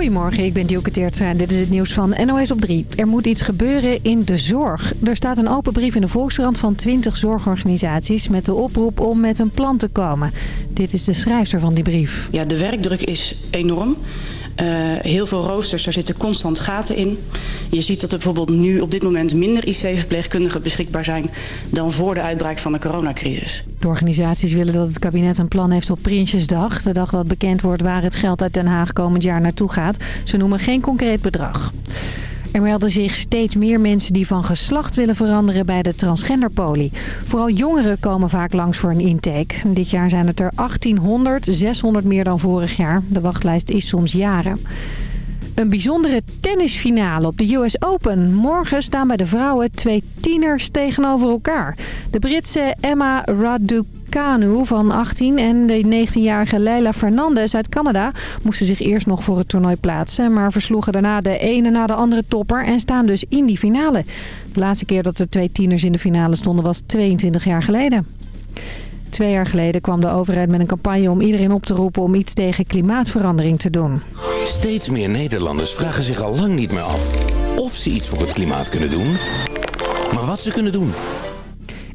Goedemorgen, ik ben Dielke Teertstra en dit is het nieuws van NOS op 3. Er moet iets gebeuren in de zorg. Er staat een open brief in de Volkskrant van 20 zorgorganisaties... met de oproep om met een plan te komen. Dit is de schrijfster van die brief. Ja, de werkdruk is enorm. Uh, heel veel roosters, daar zitten constant gaten in. Je ziet dat er bijvoorbeeld nu op dit moment minder IC-verpleegkundigen beschikbaar zijn... dan voor de uitbraak van de coronacrisis. De organisaties willen dat het kabinet een plan heeft op Prinsjesdag. De dag dat bekend wordt waar het geld uit Den Haag komend jaar naartoe gaat. Ze noemen geen concreet bedrag. Er melden zich steeds meer mensen die van geslacht willen veranderen bij de transgenderpolie. Vooral jongeren komen vaak langs voor een intake. Dit jaar zijn het er 1800, 600 meer dan vorig jaar. De wachtlijst is soms jaren. Een bijzondere tennisfinale op de US Open. Morgen staan bij de vrouwen twee tieners tegenover elkaar. De Britse Emma Raducanu van 18 en de 19-jarige Leila Fernandez uit Canada... moesten zich eerst nog voor het toernooi plaatsen... maar versloegen daarna de ene na de andere topper en staan dus in die finale. De laatste keer dat de twee tieners in de finale stonden was 22 jaar geleden. Twee jaar geleden kwam de overheid met een campagne om iedereen op te roepen om iets tegen klimaatverandering te doen. Steeds meer Nederlanders vragen zich al lang niet meer af of ze iets voor het klimaat kunnen doen, maar wat ze kunnen doen.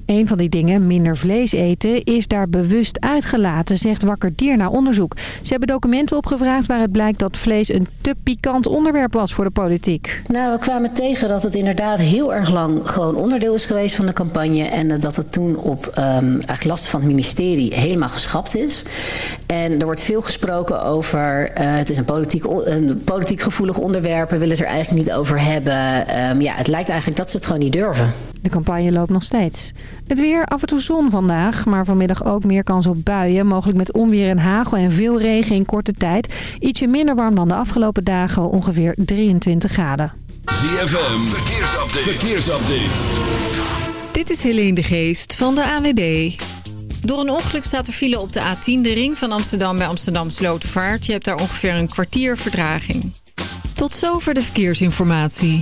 Een van die dingen, minder vlees eten, is daar bewust uitgelaten, zegt Wakker Dier na onderzoek. Ze hebben documenten opgevraagd waaruit blijkt dat vlees een te pikant onderwerp was voor de politiek. Nou, we kwamen tegen dat het inderdaad heel erg lang gewoon onderdeel is geweest van de campagne. En dat het toen op um, eigenlijk last van het ministerie helemaal geschrapt is. En er wordt veel gesproken over, uh, het is een politiek, een politiek gevoelig onderwerp. We willen het er eigenlijk niet over hebben. Um, ja, het lijkt eigenlijk dat ze het gewoon niet durven. De campagne loopt nog steeds. Het weer, af en toe zon vandaag, maar vanmiddag ook meer kans op buien. Mogelijk met onweer en hagel en veel regen in korte tijd. Ietsje minder warm dan de afgelopen dagen, ongeveer 23 graden. ZFM, verkeersupdate. verkeersupdate. Dit is Helene de Geest van de AWB. Door een ongeluk staat er file op de A10, de ring van Amsterdam bij Amsterdam Slotervaart. Je hebt daar ongeveer een kwartier verdraging. Tot zover de verkeersinformatie.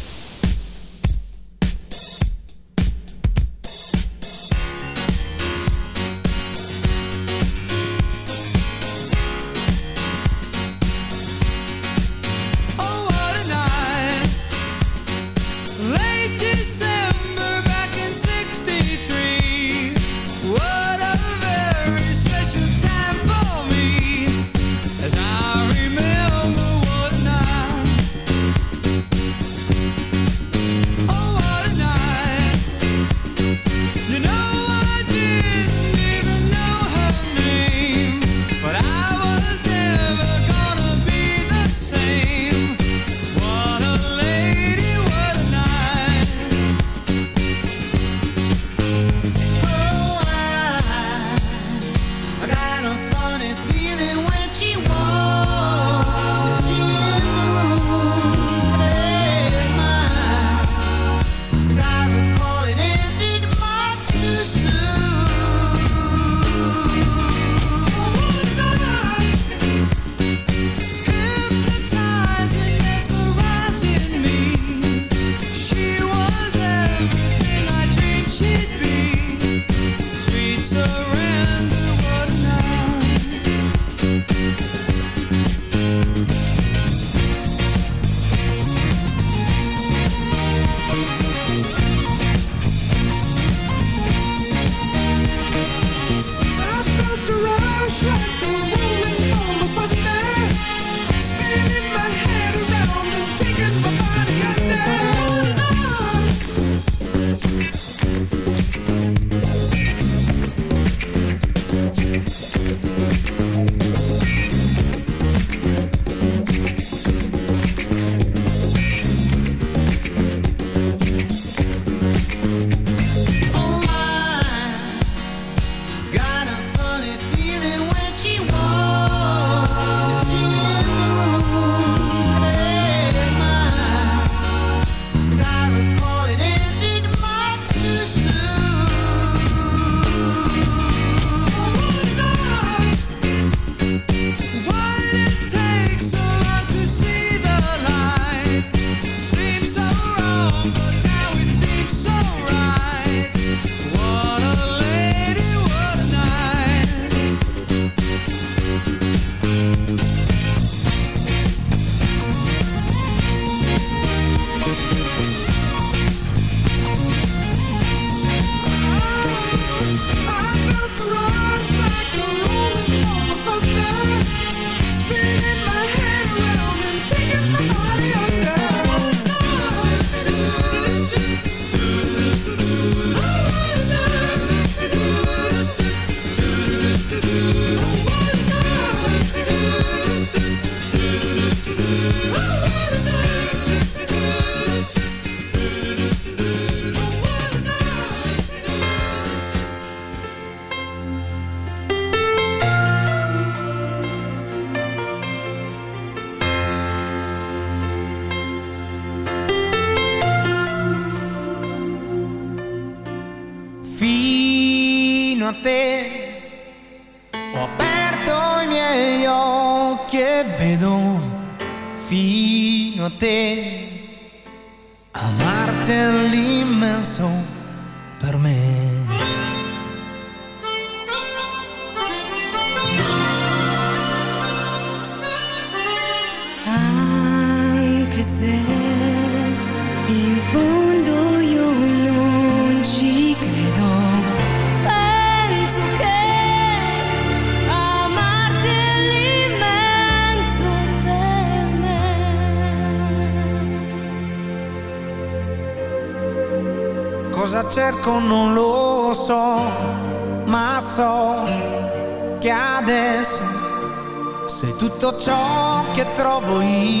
trouble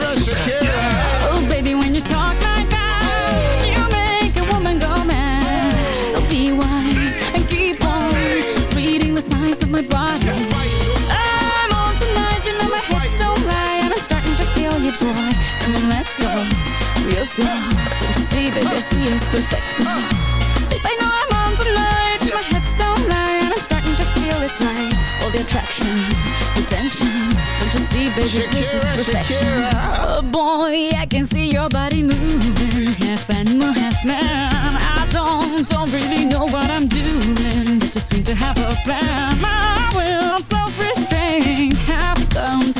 Come on, let's go real slow. Don't you see, baby, I see it's perfect. Babe, I know I'm on tonight, my hips don't lie, and I'm starting to feel it's right. All the attraction, the tension. Don't you see, baby, this is perfection. Shakira. Oh boy, I can see your body moving, half animal, half man. I don't, don't really know what I'm doing, but just seem to have a plan. My will, self-restraint, have come to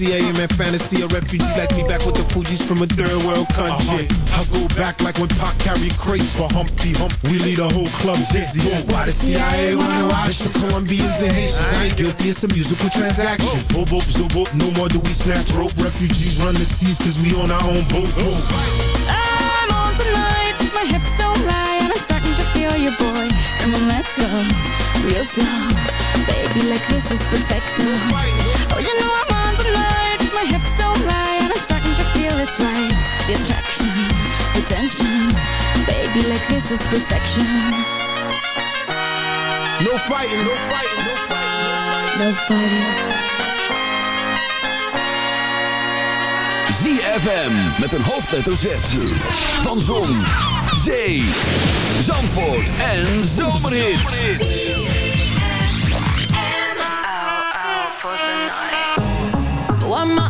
she's so sexy, I am in fantasy. A refugee like me back with the Fuji's from a third world country. I go back like when Pac carried crates for Humpty Hump. We lead a whole club dizzy. Why the CIA wanna watch the Colombians and Haitians? I ain't guilty, it's a musical transaction. Boop, boop, zoop, boop, no more do we snatch rope. Refugees run the seas cause we on our own boat. I'm on tonight, my hips don't lie, and I'm starting to feel you, boy. Come on, let's go real slow, baby. Like this is perfect. Oh, you know it's right. The attraction, the tension, baby. Like this is perfection. No fighting, no fighting, no fighting. No fighting. ZFM met een hoofdletter Z. Van Zon, Zee, Zandvoort en Zomerhits. I'm on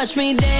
Watch me dance.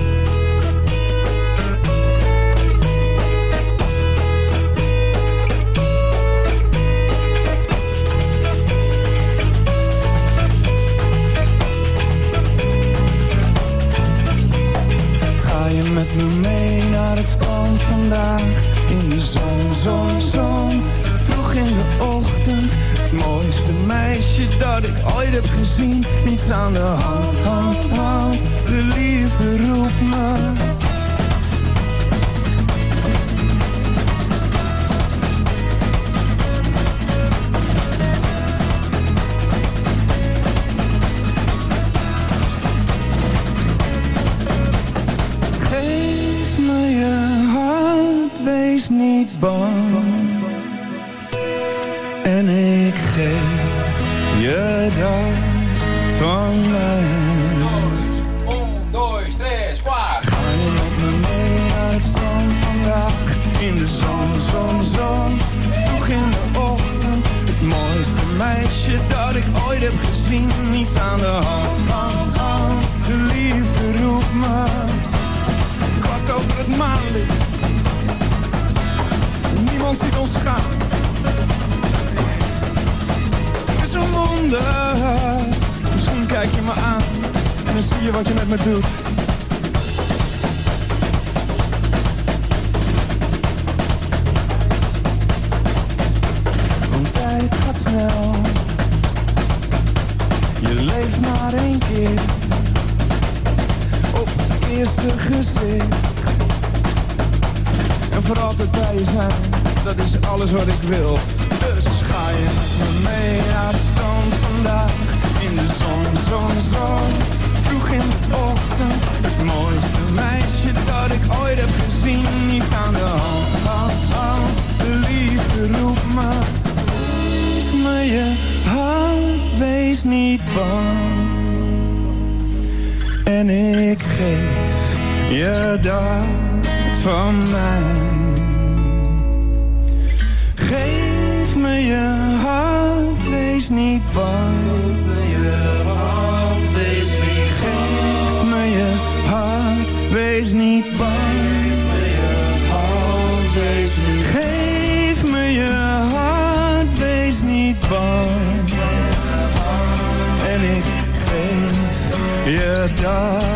dan zie je wat je met me doet. Want tijd gaat snel. Je leeft maar één keer op het eerste gezicht. En voor altijd bij je zijn, dat is alles wat ik wil. Dus ga je met me mee het strand vandaag. In de zon, zon, zon. Vroeg in de ochtend. Het mooiste meisje dat ik ooit heb gezien. Niets aan de hand, hand, hand. De liefde roept me. Geef me je hand, wees niet bang. En ik geef je dat van mij. Geef me je hand, wees niet bang. Wees niet bang. Geef me je hart, wees niet bang. En ik geef je dat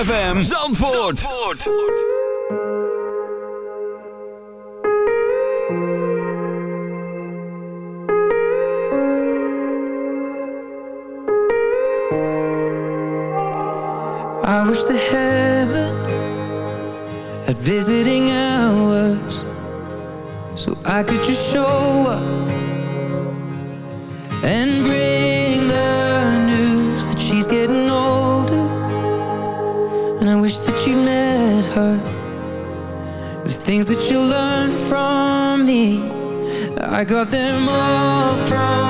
ZFM Zandvoort. Zandvoort. I wish the heaven at visiting hours Why could you show up and bring the news that she's getting older? And I wish that you met her. The things that you learned from me, I got them all from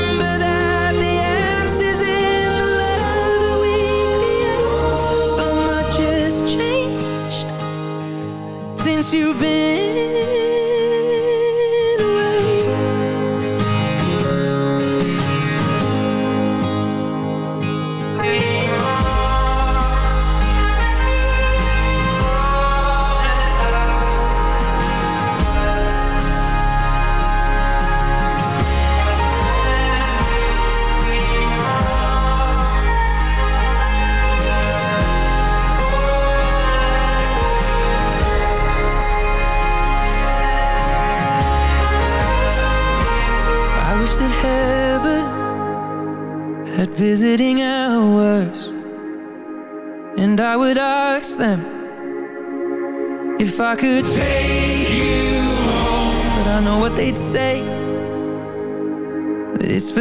you've been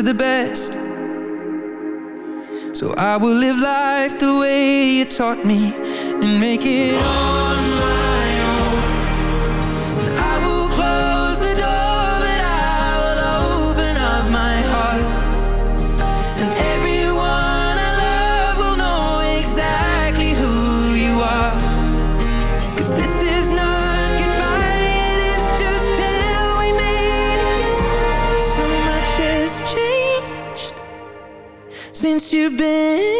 for the best. So I will live life the way you taught me And make it all been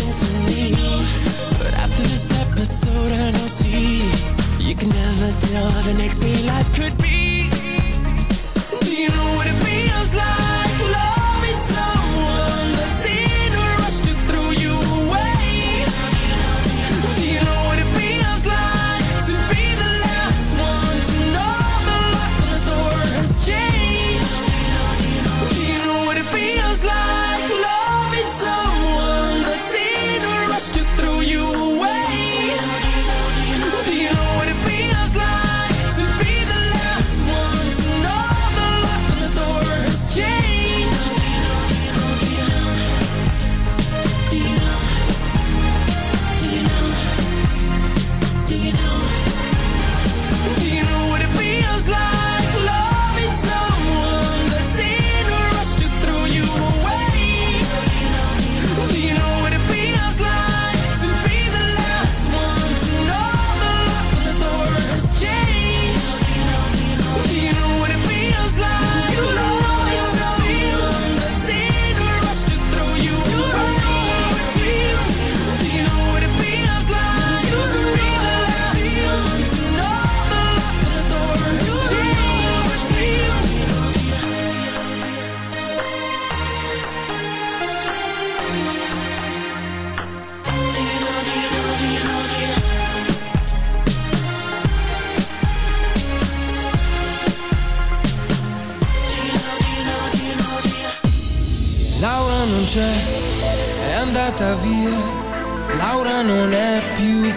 but after this episode I see. You can never tell the next day life could be. Do you know what it feels like? Love is so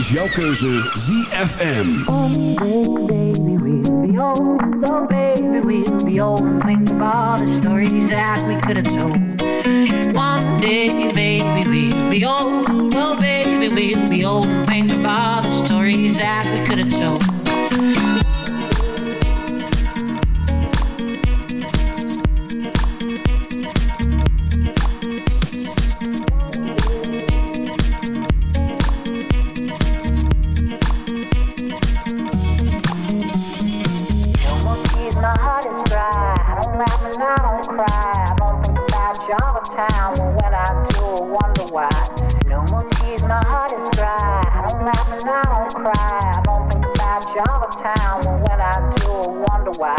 is jouw keuze ZFM. Oh baby, we'll be old and think about the stories that we could have told. One day, baby, we'll be old. Oh baby, we'll be old and think the stories that we could have told. But when I do, I wonder why.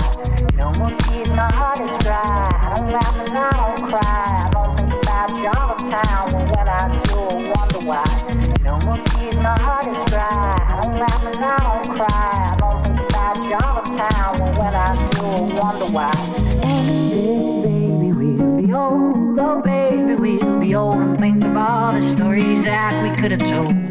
No more tears, my heart is dry. I don't laugh and I don't cry. I don't think about time. But when I do, I wonder why. No more tears, my heart is dry. I don't laugh and I don't cry. I don't think about time. But when I do, I wonder why. Baby, we'll be old. Oh, baby, we'll be old and think of all the stories that we could have told.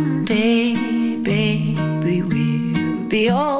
One day, baby, we'll be old.